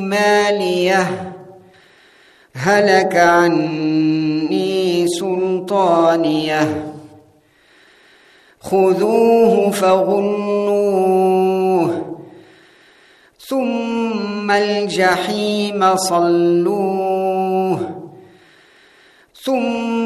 مالية. هلك عني سلطانية. خذوه فغلوه ثم الجحيم صلوه. ثم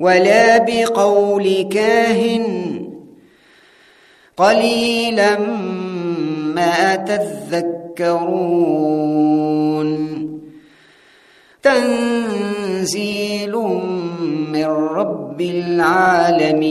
ولا بقول كاهن. قليلا ما تذكرون. تنزيل من رب العالمين.